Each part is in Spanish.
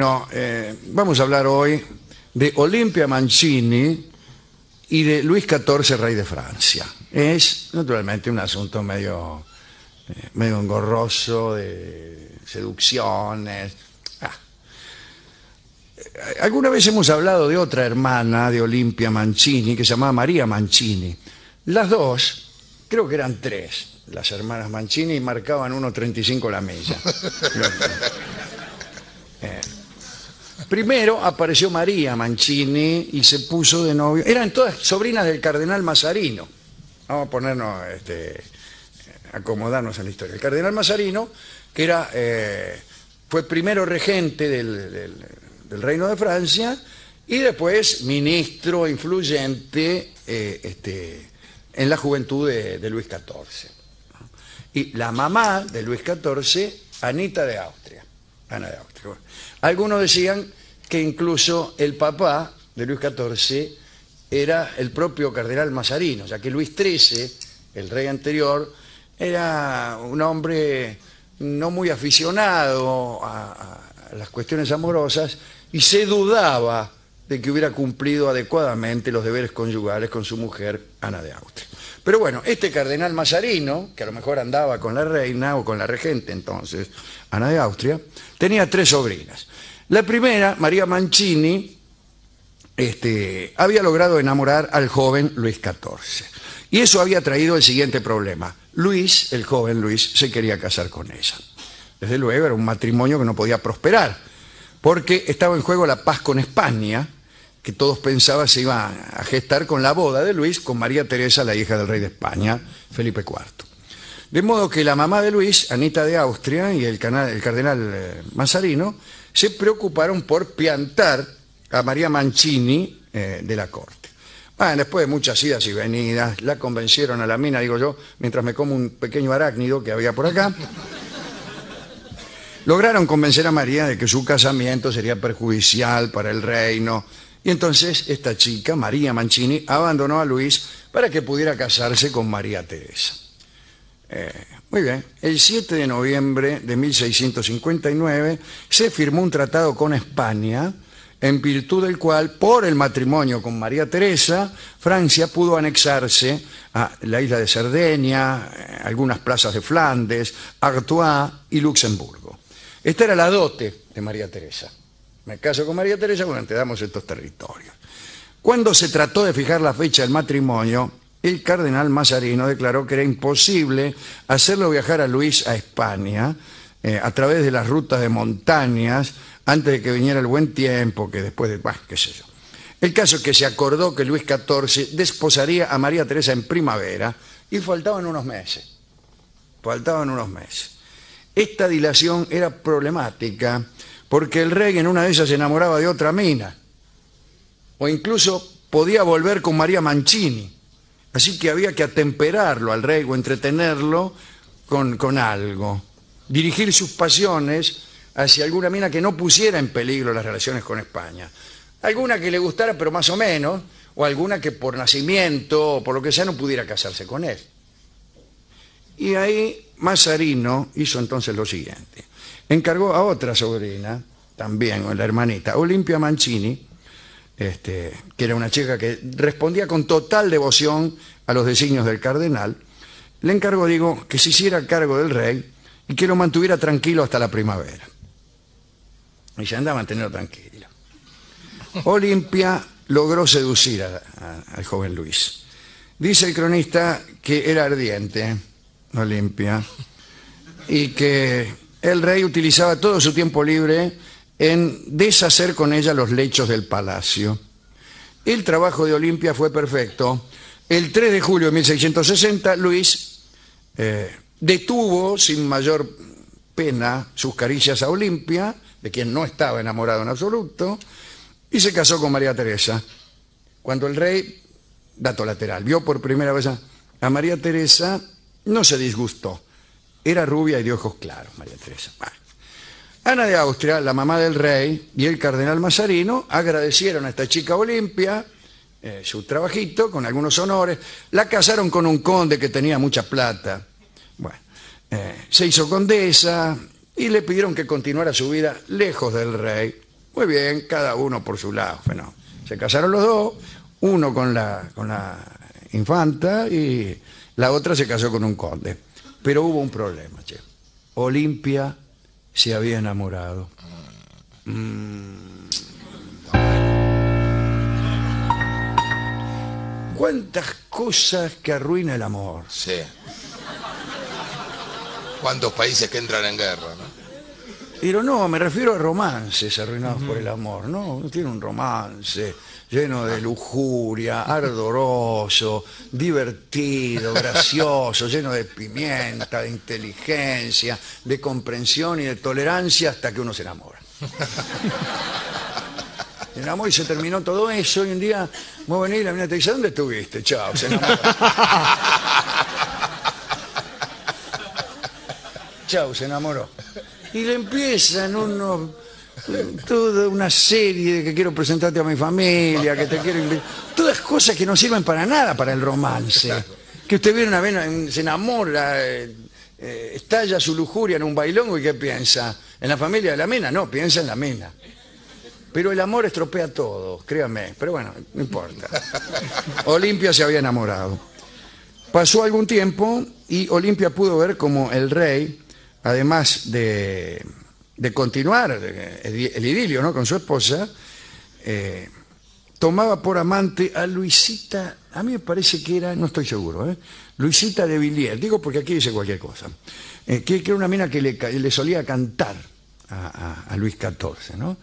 No, eh, vamos a hablar hoy de Olimpia Mancini y de Luis XIV, rey de Francia. Es, naturalmente, un asunto medio, eh, medio engorroso, de seducciones. Ah. Eh, Alguna vez hemos hablado de otra hermana de Olimpia Mancini, que se llamaba María Mancini. Las dos, creo que eran tres, las hermanas Mancini, y marcaban 1.35 la milla. Primero apareció María Mancini y se puso de novio. Eran todas sobrinas del cardenal Mazarino. Vamos a ponernos, este, acomodarnos en la historia. El cardenal Mazarino, que era, eh, fue primero regente del, Reino de Francia y después ministro influyente eh, este, en la juventud de, Luis XIV. Y la mamá de Luis XIV, Anita de Austria. Ana de Austria. Algunos decían que incluso el papá de Luis XIV era el propio cardenal Mazarino, ya que Luis XIII, el rey anterior, era un hombre no muy aficionado a, las cuestiones amorosas y se dudaba de que hubiera cumplido adecuadamente los deberes conyugales con su mujer, Ana de Austria. Pero bueno, este cardenal Mazarino, que a lo mejor andaba con la reina o con la regente entonces, Ana de Austria, tenía tres sobrinas. La primera, María Mancini, este, había logrado enamorar al joven Luis XIV. Y eso había traído el siguiente problema. Luis, el joven Luis, se quería casar con ella. Desde luego era un matrimonio que no podía prosperar, porque estaba en juego la paz con España, que todos pensaban se iba a gestar con la boda de Luis con María Teresa, la hija del rey de España, Felipe IV. De modo que la mamá de Luis, Anita de Austria, y el, cardenal eh, Mazarino se preocuparon por piantar a María Mancini eh, de la corte. Bueno, después de muchas idas y venidas, la convencieron a la mina, digo yo, mientras me como un pequeño arácnido que había por acá. Lograron convencer a María de que su casamiento sería perjudicial para el reino. Y entonces esta chica, María Mancini, abandonó a Luis para que pudiera casarse con María Teresa. Eh, muy bien, el 7 de noviembre de 1659 se firmó un tratado con España en virtud del cual, por el matrimonio con María Teresa, Francia pudo anexarse a la isla de Cerdeña, eh, algunas plazas de Flandes, Artois y Luxemburgo. Esta era la dote de María Teresa. Me caso con María Teresa cuando te damos estos territorios. Cuando se trató de fijar la fecha del matrimonio, el cardenal Mazarino declaró que era imposible hacerlo viajar a Luis a España eh, a través de las rutas de montañas antes de que viniera el buen tiempo, que después de... Bah, qué sé yo. El caso es que se acordó que Luis XIV desposaría a María Teresa en primavera y faltaban unos meses. Faltaban unos meses. Esta dilación era problemática porque el rey en una de ellas se enamoraba de otra mina o incluso podía volver con María Mancini. Así que había que atemperarlo al rey o entretenerlo con, con algo. Dirigir sus pasiones hacia alguna mina que no pusiera en peligro las relaciones con España. Alguna que le gustara, pero más o menos, o alguna que por nacimiento o por lo que sea no pudiera casarse con él. Y ahí Mazarino hizo entonces lo siguiente. Encargó a otra sobrina, también, la hermanita, Olimpia Mancini, este, que era una chica que respondía con total devoción a los designios del cardenal, le encargó, digo, que se hiciera cargo del rey y que lo mantuviera tranquilo hasta la primavera. Y se andaba manteniendo tranquilo. Olimpia logró seducir al joven Luis. Dice el cronista que era ardiente, Olimpia, y que el rey utilizaba todo su tiempo libre en deshacer con ella los lechos del palacio. El trabajo de Olimpia fue perfecto. El 3 de julio de 1660, Luis eh, detuvo sin mayor pena sus caricias a Olimpia, de quien no estaba enamorado en absoluto, y se casó con María Teresa. Cuando el rey, dato lateral, vio por primera vez a, María Teresa, no se disgustó. Era rubia y de ojos claros, María Teresa. Ana de Austria, la mamá del rey, y el cardenal Mazarino agradecieron a esta chica Olimpia eh, su trabajito con algunos honores. La casaron con un conde que tenía mucha plata. Bueno, eh, se hizo condesa y le pidieron que continuara su vida lejos del rey, Muy bien, cada uno por su lado. Bueno, se casaron los dos, uno con la, con la infanta y la otra se casó con un conde. Pero hubo un problema, che. Olimpia se había enamorado. Mm. ¿Cuántas cosas que arruina el amor? Sí. ¿Cuántos países que entran en guerra? Pero no, me refiero a romances arruinados por el amor, ¿no? Tiene un romance lleno de lujuria, ardoroso, divertido, gracioso, lleno de pimienta, de inteligencia, de comprensión y de tolerancia hasta que uno se enamora. Se enamoró y se terminó todo eso y un día, vos venís y la mina te dice, ¿dónde estuviste? Chao, se enamoró. Chao, se enamoró. Y le empiezan unos toda una serie de que quiero presentarte a mi familia, que te quiero invitar. Todas cosas que no sirven para nada para el romance. Que usted viene una vez, se enamora, eh, eh, estalla su lujuria en un bailongo y ¿qué piensa? ¿En la familia de la mina? No, piensa en la mina. Pero el amor estropea todo, créame. Pero bueno, no importa. Olimpia se había enamorado. Pasó algún tiempo y Olimpia pudo ver como el rey, además de de continuar el, idilio ¿no? con su esposa, eh, tomaba por amante a Luisita, a mí me parece que era, no estoy seguro, ¿eh? Luisita de Villiers, digo porque aquí dice cualquier cosa, eh, que, era una mina que le, solía cantar a, Luis XIV, ¿no?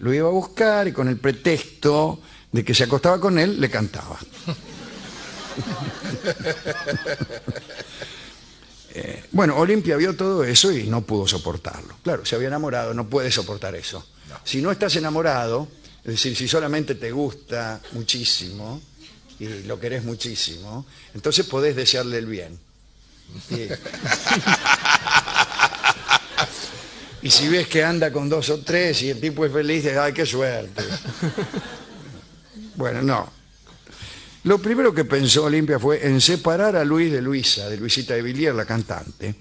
lo iba a buscar y con el pretexto de que se acostaba con él, le cantaba. Eh, bueno, Olimpia vio todo eso y no pudo soportarlo. Claro, se había enamorado, no puede soportar eso. Si no estás enamorado, es decir, si solamente te gusta muchísimo y lo querés muchísimo, entonces podés desearle el bien. Y, si ves que anda con dos o tres y el tipo es feliz, dices, ay, qué suerte. Bueno, no. Lo primero que pensó Olimpia fue en separar a Luis de Luisa, de Luisita de Villiers, la cantante,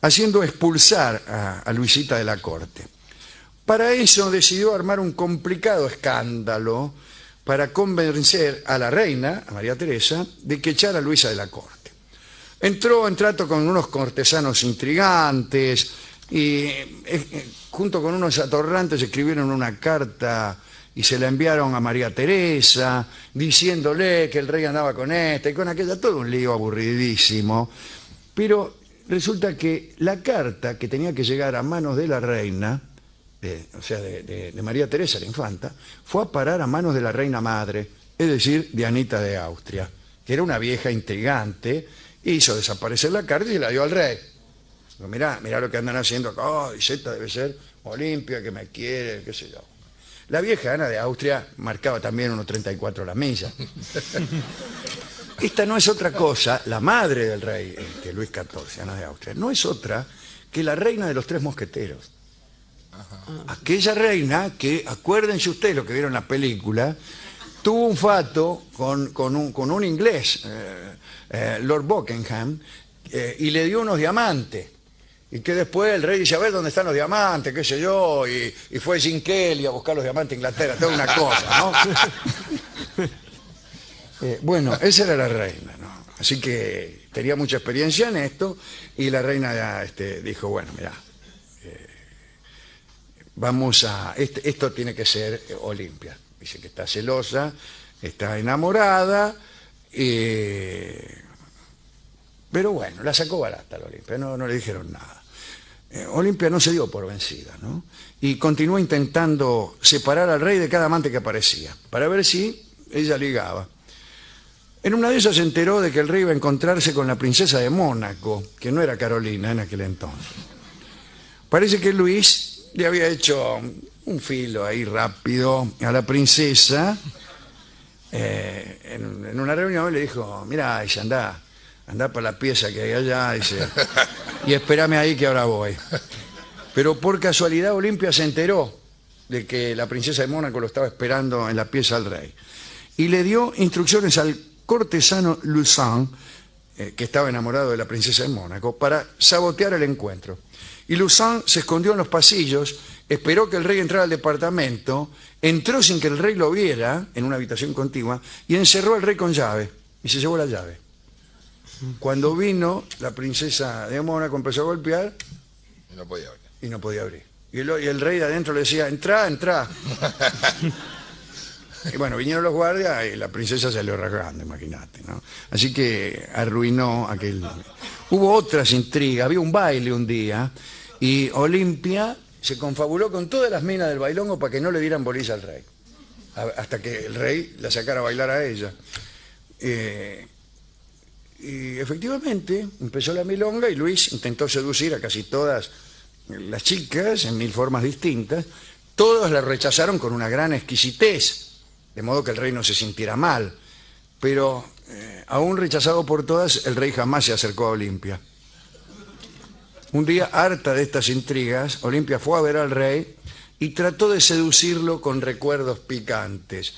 haciendo expulsar a, Luisita de la corte. Para eso decidió armar un complicado escándalo para convencer a la reina, a María Teresa, de que echara a Luisa de la corte. Entró en trato con unos cortesanos intrigantes y eh, eh, junto con unos atorrantes escribieron una carta y se la enviaron a María Teresa, diciéndole que el rey andaba con esta y con aquella, todo un lío aburridísimo. Pero resulta que la carta que tenía que llegar a manos de la reina, o sea, de, María Teresa, la infanta, fue a parar a manos de la reina madre, es decir, de Anita de Austria, que era una vieja intrigante, hizo desaparecer la carta y la dio al rey. Mirá, mirá lo que andan haciendo acá, oh, y debe ser Olimpia, que me quiere, qué sé yo. La vieja Ana de Austria marcaba también unos 34 la milla. Esta no es otra cosa, la madre del rey este, Luis XIV, Ana de Austria, no es otra que la reina de los tres mosqueteros. Aquella reina que, acuérdense ustedes lo que vieron en la película, tuvo un fato con, un, inglés, eh, eh, Lord Buckingham, eh, y le dio unos diamantes y que después el rey dice, a ver dónde están los diamantes, qué sé yo, y, fue Jim Kelly a buscar los diamantes en Inglaterra, toda una cosa, ¿no? Eh, bueno, esa era la reina, ¿no? Así que tenía mucha experiencia en esto, y la reina ya este, dijo, bueno, mira, eh, vamos a, este, esto tiene que ser Olimpia. Dice que está celosa, está enamorada, pero bueno, la sacó barata la Olimpia, no, no le dijeron nada. Eh, Olimpia no se dio por vencida, ¿no? Y continuó intentando separar al rey de cada amante que aparecía, para ver si ella ligaba. En una de esas se enteró de que el rey iba a encontrarse con la princesa de Mónaco, que no era Carolina en aquel entonces. Parece que Luis le había hecho un filo ahí rápido a la princesa eh, en, una reunión le dijo, mira, anda, anda para la pieza que hay allá, dice, y espérame ahí que ahora voy. Pero por casualidad Olimpia se enteró de que la princesa de Mónaco lo estaba esperando en la pieza al rey. Y le dio instrucciones al cortesano Luzán, eh, que estaba enamorado de la princesa de Mónaco, para sabotear el encuentro. Y Luzán se escondió en los pasillos esperó que el rey entrara al departamento, entró sin que el rey lo viera en una habitación contigua y encerró al rey con llave y se llevó la llave. Cuando vino, la princesa de Mónaco empezó a golpear Y no podía abrir. y no podía abrir. Y el, y el rey de adentro le decía, entra, entra. y bueno, vinieron los guardias y la princesa salió rasgando, imagínate, ¿no? Así que arruinó aquel... Hubo otras intrigas, había un baile un día y Olimpia se confabuló con todas las minas del bailongo para que no le dieran bolilla al rey. Hasta que el rey la sacara a bailar a ella. Eh, y efectivamente empezó la milonga y Luis intentó seducir a casi todas las chicas en mil formas distintas. Todos la rechazaron con una gran exquisitez, de modo que el rey no se sintiera mal. Pero eh, aún rechazado por todas, el rey jamás se acercó a Olimpia. Un día, harta de estas intrigas, Olimpia fue a ver al rey y trató de seducirlo con recuerdos picantes.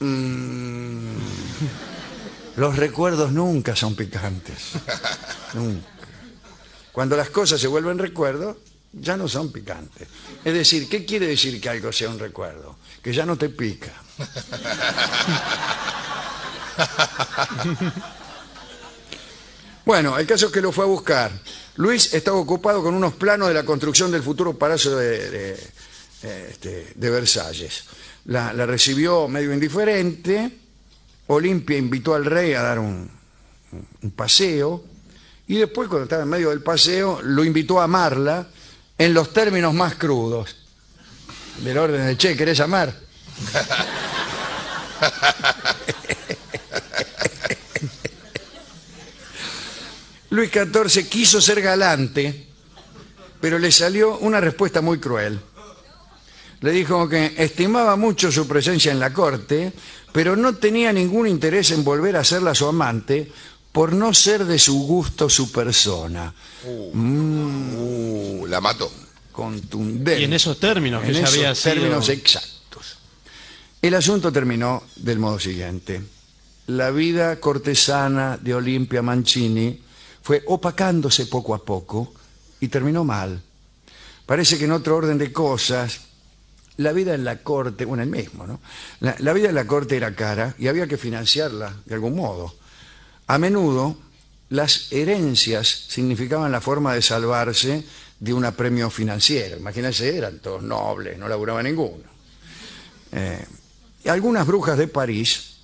Mm, los recuerdos nunca son picantes. Nunca. Cuando las cosas se vuelven recuerdos, ya no son picantes. Es decir, ¿qué quiere decir que algo sea un recuerdo? Que ya no te pica. Bueno, el caso es que lo fue a buscar. Luis estaba ocupado con unos planos de la construcción del futuro palacio de, eh, este, Versalles. La recibió medio indiferente. Olimpia invitó al rey a dar un, paseo. Y después, cuando estaba en medio del paseo, lo invitó a amarla en los términos más crudos. Del orden de, che, ¿querés amar? Luis XIV quiso ser galante, pero le salió una respuesta muy cruel. Le dijo que estimaba mucho su presencia en la corte, pero no tenía ningún interés en volver a serla su amante por no ser de su gusto su persona. Uh, la mató. Contundente. Y en esos términos, que En ya esos había sido- términos exactos. El asunto terminó del modo siguiente. La vida cortesana de Olimpia Mancini fue opacándose poco a poco y terminó mal. Parece que en otro orden de cosas, la vida en la corte, bueno, el mismo, ¿no? La, vida en la corte era cara y había que financiarla de algún modo. A menudo, las herencias significaban la forma de salvarse de un apremio financiero. Imagínense, eran todos nobles, no laburaba ninguno. Eh, algunas brujas de París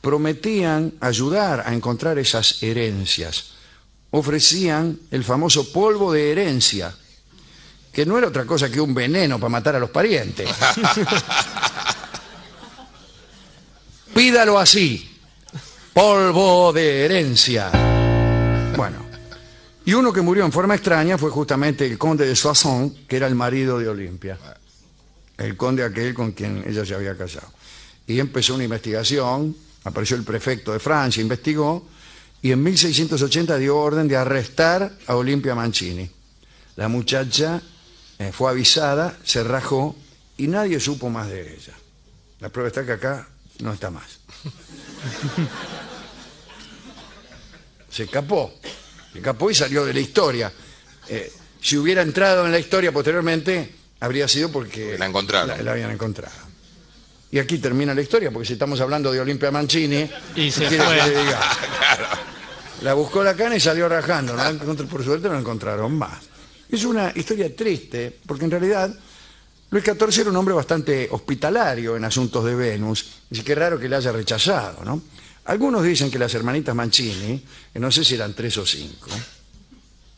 prometían ayudar a encontrar esas herencias. Ofrecían el famoso polvo de herencia, que no era otra cosa que un veneno para matar a los parientes. Pídalo así, polvo de herencia. Bueno, y uno que murió en forma extraña fue justamente el conde de Soissons, que era el marido de Olimpia. El conde aquel con quien ella se había casado. Y empezó una investigación, apareció el prefecto de Francia, investigó, y en 1680 dio orden de arrestar a Olimpia Mancini. La muchacha eh, fue avisada, se rajó, y nadie supo más de ella. La prueba está que acá no está más. Se escapó. Se escapó y salió de la historia. Eh, si hubiera entrado en la historia posteriormente, habría sido porque La encontraron. La, la habían encontrado. Y aquí termina la historia, porque si estamos hablando de Olimpia Mancini, Y se ¿qué quiere fue. que le diga? La buscó la cana y salió rajando. ¿no? Por suerte no la encontraron más. Es una historia triste, porque en realidad Luis XIV era un hombre bastante hospitalario en asuntos de Venus, y que raro que le haya rechazado, ¿no? Algunos dicen que las hermanitas Mancini, que no sé si eran tres o cinco,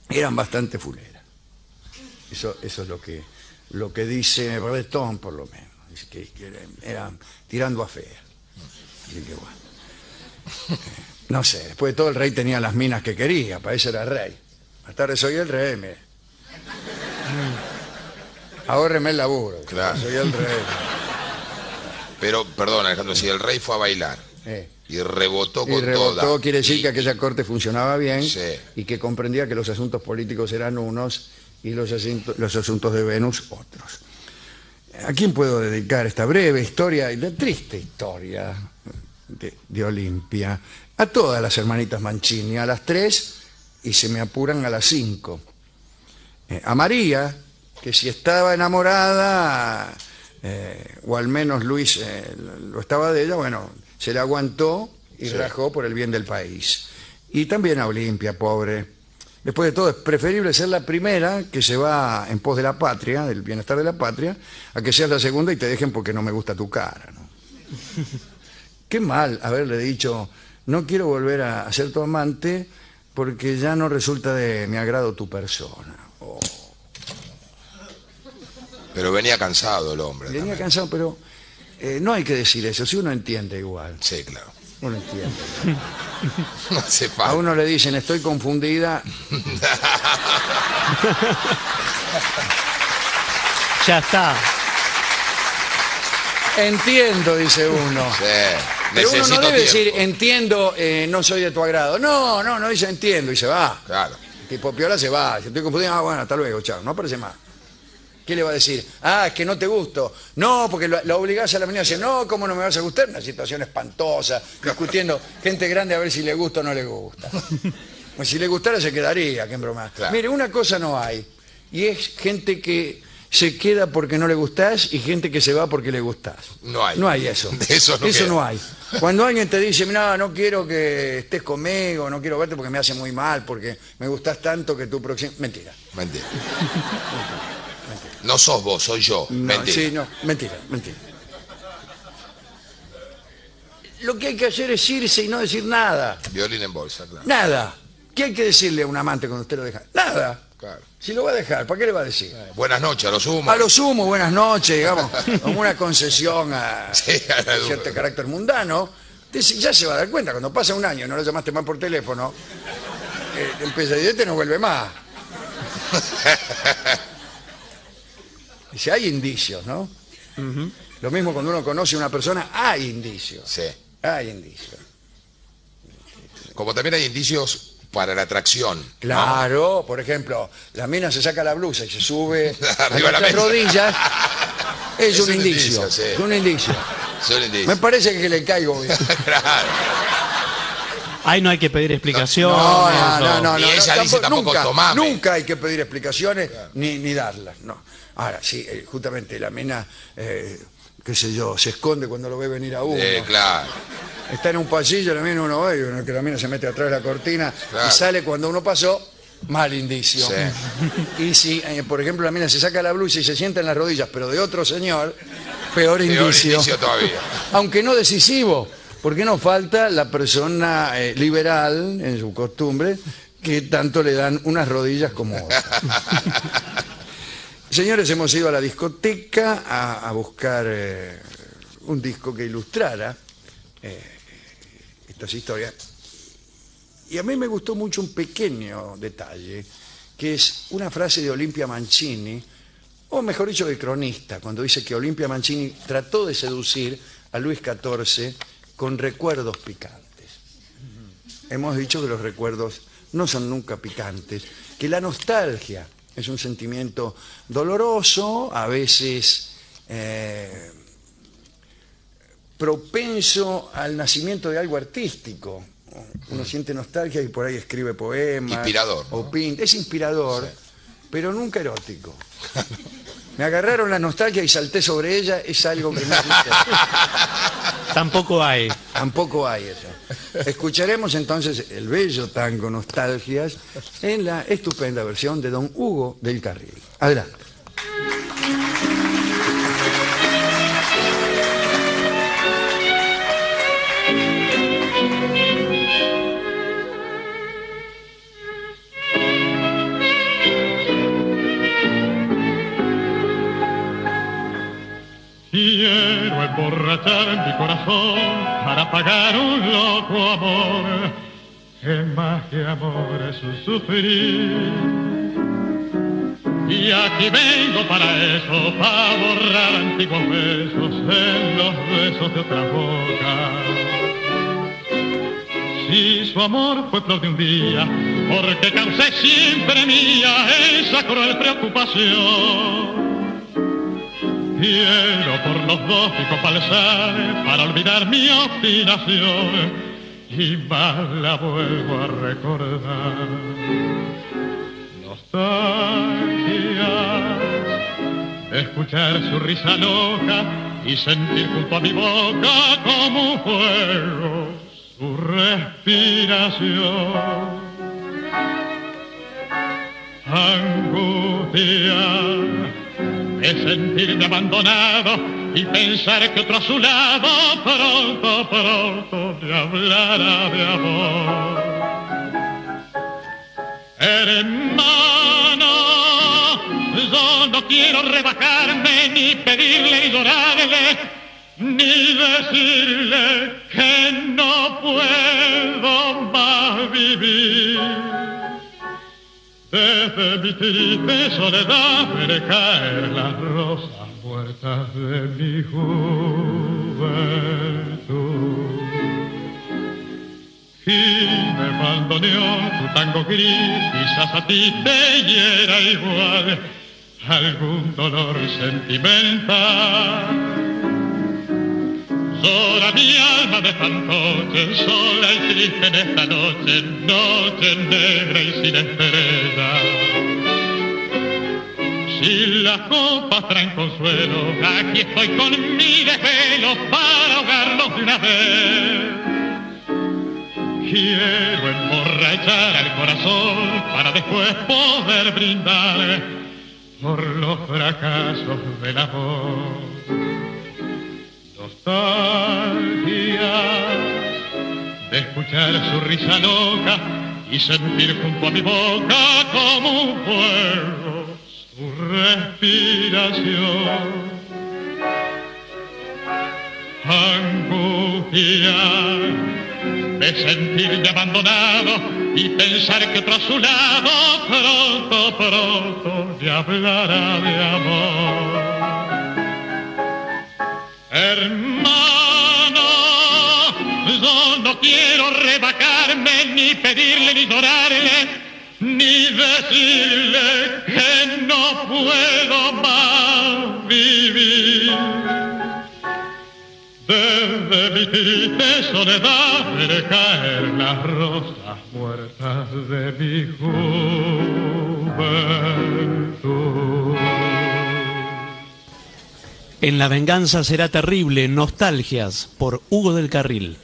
eran bastante fuleras. Eso, es lo que, lo que dice Breton, por lo menos. Dice que, que eran, tirando a fea. Así que bueno. No sé, después de todo el rey tenía las minas que quería, para eso era rey. Más tarde soy el rey, mire. Ahórreme el laburo. Claro. Soy el rey. Pero, perdón, Alejandro, si el rey fue a bailar Eh. y rebotó Y con rebotó toda. quiere decir y- que aquella corte funcionaba bien Sí. y que comprendía que los asuntos políticos eran unos y los asuntos, los asuntos de Venus otros. ¿A quién puedo dedicar esta breve historia y la triste historia de, de Olimpia? A todas las hermanitas Mancini, a las tres y se me apuran a las cinco. Eh, a María, que si estaba enamorada, eh, o al menos Luis eh, lo estaba de ella, bueno, se le aguantó y Sí. rajó por el bien del país. Y también a Olimpia, pobre. Después de todo, es preferible ser la primera que se va en pos de la patria, del bienestar de la patria, a que seas la segunda y te dejen porque no me gusta tu cara. ¿no? Qué mal haberle dicho, no quiero volver a, a ser tu amante porque ya no resulta de mi agrado tu persona. Oh, Pero venía cansado el hombre. venía también. cansado, pero eh, no hay que decir eso, si uno entiende igual, Sí, claro. uno entiende. No hace A uno le dicen, estoy confundida, Ya está. entiendo, dice uno. Sí. Pero uno no debe tiempo. decir, entiendo, eh, no soy de tu agrado. No, no, no dice entiendo y se va. Claro. Tipo, piola se va. Si estoy confundido, ah, bueno, hasta luego, chao. No aparece más. ¿Qué le va a decir? Ah, es que no te gusto. No, porque la obligás a la mañana a decir, no, ¿cómo no me vas a gustar? Una situación espantosa, discutiendo gente grande a ver si le gusta o no le gusta. Pues si le gustara se quedaría, qué broma. Claro. Mire, una cosa no hay. Y es gente que se queda porque no le gustás y gente que se va porque le gustás. No hay. No hay eso. Eso no queda. no hay. Cuando alguien te dice, no, no quiero que estés conmigo, no quiero verte porque me hace muy mal, porque me gustás tanto que tu próximo... Mentira. Mentira. No sos vos, soy yo. No, Mentira. sí, no, mentira, mentira. Lo que hay que hacer es irse y no decir nada. Violín en bolsa, claro. Nada. ¿Qué hay que decirle a un amante cuando usted lo deja? Nada. Claro. Si lo va a dejar, ¿para qué le va a decir? Buenas noches, a lo sumo. A lo sumo, buenas noches, digamos, como una concesión a, Sí, a la a duda. cierto carácter mundano. Entonces, ya se va a dar cuenta, cuando pasa un año no lo llamaste más por teléfono, eh, el pesadillete no vuelve más. Dice, hay indicios, ¿no? Lo mismo cuando uno conoce a una persona, hay indicios. Sí. Hay indicios. Como también hay indicios para la atracción. ¿no? Claro, por ejemplo, la mina se saca la blusa y se sube a Arriba de la las rodillas, es, un, indicio, sí. es un indicio. Me parece que le caigo bien. Claro. Ahí no hay que pedir explicaciones. No, no, no, no, no, ella no, dice tampoco, nunca, "Tomame". nunca hay que pedir explicaciones ni, ni darlas, no. Ahora, sí, eh, justamente la mina, eh, qué sé yo, se esconde cuando lo ve venir a uno. Eh, claro. Está en un pasillo, la mina uno ve, uno que la mina se mete atrás de la cortina Claro. y sale cuando uno pasó, mal indicio. Sí. Y si, eh, por ejemplo, la mina se saca la blusa y se sienta en las rodillas, pero de otro señor, peor, Peor indicio. indicio todavía. Aunque no decisivo, porque no falta la persona eh, liberal, en su costumbre, que tanto le dan unas rodillas como otras. Señores, hemos ido a la discoteca a, buscar eh, un disco que ilustrara eh, estas historias. Y a mí me gustó mucho un pequeño detalle, que es una frase de Olimpia Mancini, o mejor dicho, del cronista, cuando dice que Olimpia Mancini trató de seducir a Luis XIV con recuerdos picantes. Hemos dicho que los recuerdos no son nunca picantes, que la nostalgia es un sentimiento doloroso, a veces eh, propenso al nacimiento de algo artístico. Uno siente nostalgia y por ahí escribe poemas. Inspirador, O pinta. Es inspirador, pero nunca erótico. Me agarraron la nostalgia y salté sobre ella, es algo que no. Tampoco hay. Tampoco hay eso. Escucharemos entonces el bello tango Nostalgias en la estupenda versión de don Hugo del Carril. Adelante. Mi corazón para pagar un loco amor, que más que amor es un sufrir. Y aquí vengo para eso, para borrar antiguos besos en los besos de otra boca. Si su amor fue flor de un día, porque causé siempre mía esa cruel preocupación. Quiero por los dos palzar para olvidar mi obstinación y más la vuelvo a recordar. Nostalgia escuchar su risa loca y sentir junto a mi boca como fuego su respiración. Angustia de sentirme abandonado y pensar que otro a su lado pronto, pronto me hablará de amor. Hermano, yo no quiero rebajarme ni pedirle y llorarle, ni decirle que no puedo más vivir. Mi triste soledad veré caer las rosas muertas de mi juventud. Y me bandoneó tu tango gris, quizás a ti te hiera igual algún dolor sentimental. Llora mi alma de fantoche, sola y triste en esta noche, noche negra y sin estrella. Si las copas traen consuelo, aquí estoy con mi desvelo para ahogarlos de una vez. Quiero emborrachar al corazón para después poder brindar por los fracasos del amor. Nostalgia de escuchar su risa loca y sentir junto a mi boca como un su respiración. Angustia de sentirme abandonado y pensar que a su lado pronto, pronto me hablará de amor. Hermano, yo no quiero rebajarme, ni pedirle, ni llorarle, ni decirle que no puedo más vivir. Desde mi triste soledad veré caer las rosas muertas de mi juventud. En La venganza será terrible, nostalgias por Hugo del Carril.